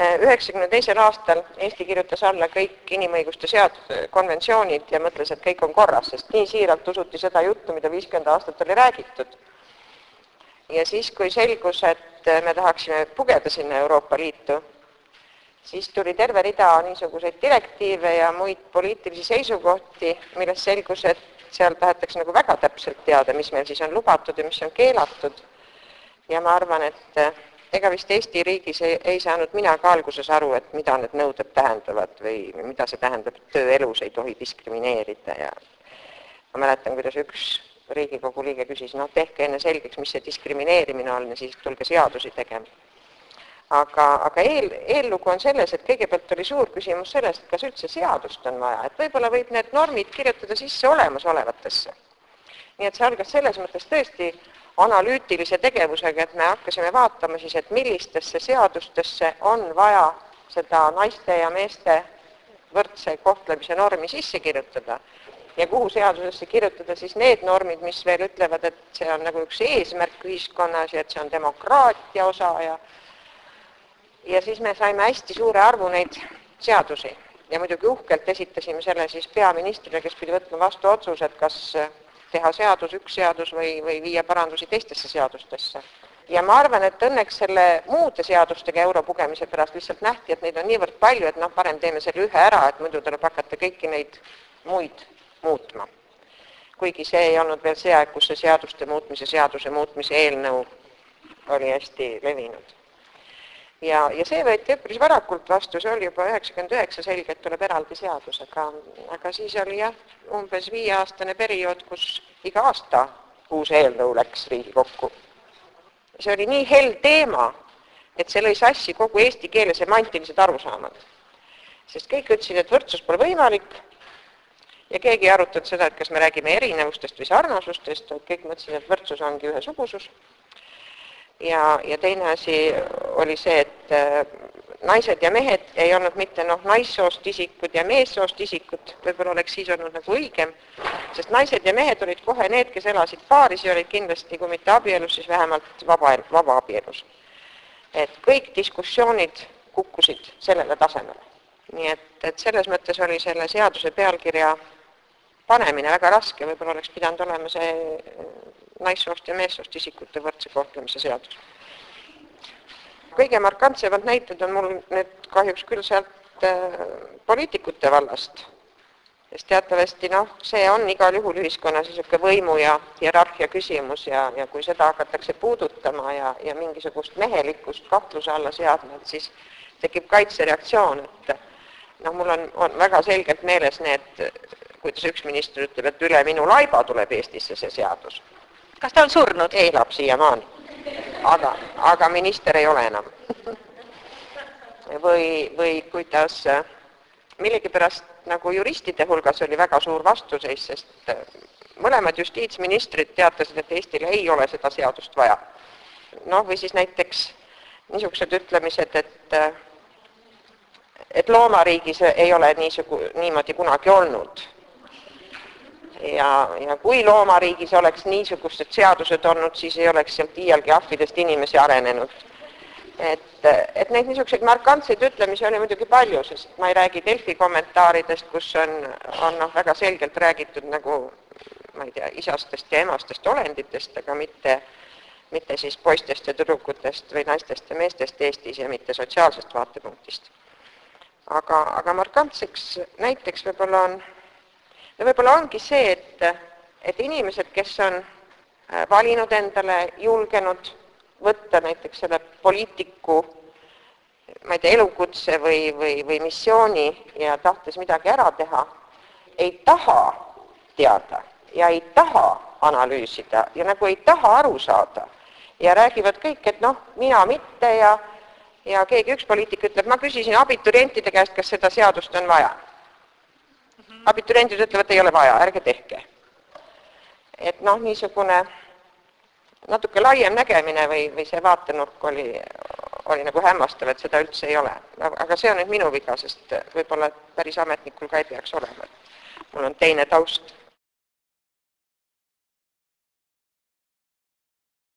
üheksakümne teisel aastal Eesti kirjutas alla kõik inimõiguste sead-, konventsioonid ja mõtles, et kõik on korras, sest nii siiralt usuti seda juttu, mida viiskümmend aastat oli räägitud. ja siis, kui selgus, et me tahaksime pugeda sinna Euroopa Liitu, siis tuli terve rida niisuguseid direktiive ja muid poliitilisi seisukohti, millest selgus, et seal tahetakse nagu väga täpselt teada, mis meil siis on lubatud ja mis on keelatud. ja ma arvan, et ega vist Eesti riigis ei, ei saanud mina ka alguses aru, et mida need nõuded tähendavad või mida see tähendab, et tööelus ei tohi diskrimineerida ja ma mäletan, kuidas üks Riigikogu liige küsis, noh, tehke enne selgeks, mis see diskrimineerimine on ja siis tulge seadusi tegema. aga, aga eel, eellugu on selles, et kõigepealt oli suur küsimus sellest, kas üldse seadust on vaja, et võib-olla võib need normid kirjutada sisse olemasolevatesse. nii et see algas selles mõttes tõesti analüütilise tegevusega, et me hakkasime vaatama siis, et millistesse seadustesse on vaja seda naiste ja meeste võrdse kohtlemise normi sisse kirjutada. Ja kuhu seadusesse kirjutada siis need normid, mis veel ütlevad, et see on nagu üks eesmärk ühiskonnas ja et see on demokraatia osa ja ja siis me saime hästi suure arvu neid seadusi. Ja muidugi uhkelt esitasime selle siis peaministrile, kes pidi võtma vastu otsuse, et kas teha seadus, üks seadus või, või viia parandusi teistesse seadustesse. ja ma arvan, et õnneks selle muude seadustega euro pugemise pärast lihtsalt nähti, et neid on niivõrd palju, et noh, parem teeme selle ühe ära, et muidu tuleb hakata kõiki neid muid muutma. kuigi see ei olnud veel see aeg, kus see seaduste muutmise seaduse muutmise eelnõu oli hästi levinud ja, ja see võeti üpris varakult vastu, see oli juba üheksakümmend üheksa selge, et tuleb eraldi seadus, aga, aga siis oli jah, umbes viieaastane periood, kus iga aasta uus eelnõu läks Riigikokku. see oli nii hell teema, et see lõi sassi kogu eesti keele semantilised arusaamad. sest kõik ütlesid, et võrdsus pole võimalik ja keegi ei arutanud seda, et kas me räägime erinevustest või sarnasustest, vaid kõik mõtlesid, et võrdsus ongi ühesugusus ja, ja teine asi oli see, et äh, naised ja mehed ei olnud mitte noh, naissoost isikud ja meessoost isikud, võib-olla oleks siis olnud nagu õigem, sest naised ja mehed olid kohe need, kes elasid paaris ja olid kindlasti, kui mitte abielus, siis vähemalt vaba, vabaabielus. et kõik diskussioonid kukkusid sellele tasemele. nii et, et selles mõttes oli selle seaduse pealkirja panemine väga raske, võib-olla oleks pidanud olema see naissoost ja meessoost isikute võrdse kohtlemise seadus. kõige markantsemad näited on mul nüüd kahjuks küll sealt äh, poliitikute vallast, sest teatavasti noh, see on igal juhul ühiskonnas niisugune võimu ja hierarhia küsimus ja, ja kui seda hakatakse puudutama ja, ja mingisugust mehelikkust kahtluse alla seadma, et siis tekib kaitsereaktsioon, et noh, mul on, on väga selgelt meeles need, kuidas üks minister ütleb, et üle minu laiba tuleb Eestisse see seadus kas ta on surnud? elab siiamaani. aga, aga minister ei ole enam või, või kuidas millegipärast nagu juristide hulgas oli väga suur vastuseis, sest mõlemad justiitsministrid teatasid, et Eestil ei ole seda seadust vaja. noh, või siis näiteks niisugused ütlemised, et et loomariigis ei ole niisugu-, niimoodi kunagi olnud ja, ja kui loomariigis oleks niisugused seadused olnud, siis ei oleks sealt iialgi ahvidest inimesi arenenud. et, et neid niisuguseid markantseid ütlemisi oli muidugi palju, sest ma ei räägi Delfi kommentaaridest, kus on, on noh, väga selgelt räägitud nagu ma ei tea, isastest ja emastest olenditest, aga mitte, mitte siis poistest ja tüdrukutest või naistest ja meestest Eestis ja mitte sotsiaalsest vaatepunktist. aga, aga markantseks näiteks võib-olla on ja võib-olla ongi see, et, et inimesed, kes on äh, valinud endale, julgenud võtta näiteks selle poliitiku ma ei tea, elukutse või, või, või missiooni ja tahtes midagi ära teha, ei taha teada ja ei taha analüüsida ja nagu ei taha aru saada ja räägivad kõik, et noh, mina mitte ja ja keegi, üks poliitik ütleb, ma küsisin abiturientide käest, kas seda seadust on vaja abituriendid ütlevad, ei ole vaja, ärge tehke. et noh, niisugune natuke laiem nägemine või, või see vaatenurk oli, oli nagu hämmastav, et seda üldse ei ole. aga see on nüüd minu viga, sest võib-olla päris ametnikul ka ei peaks olema. mul on teine taust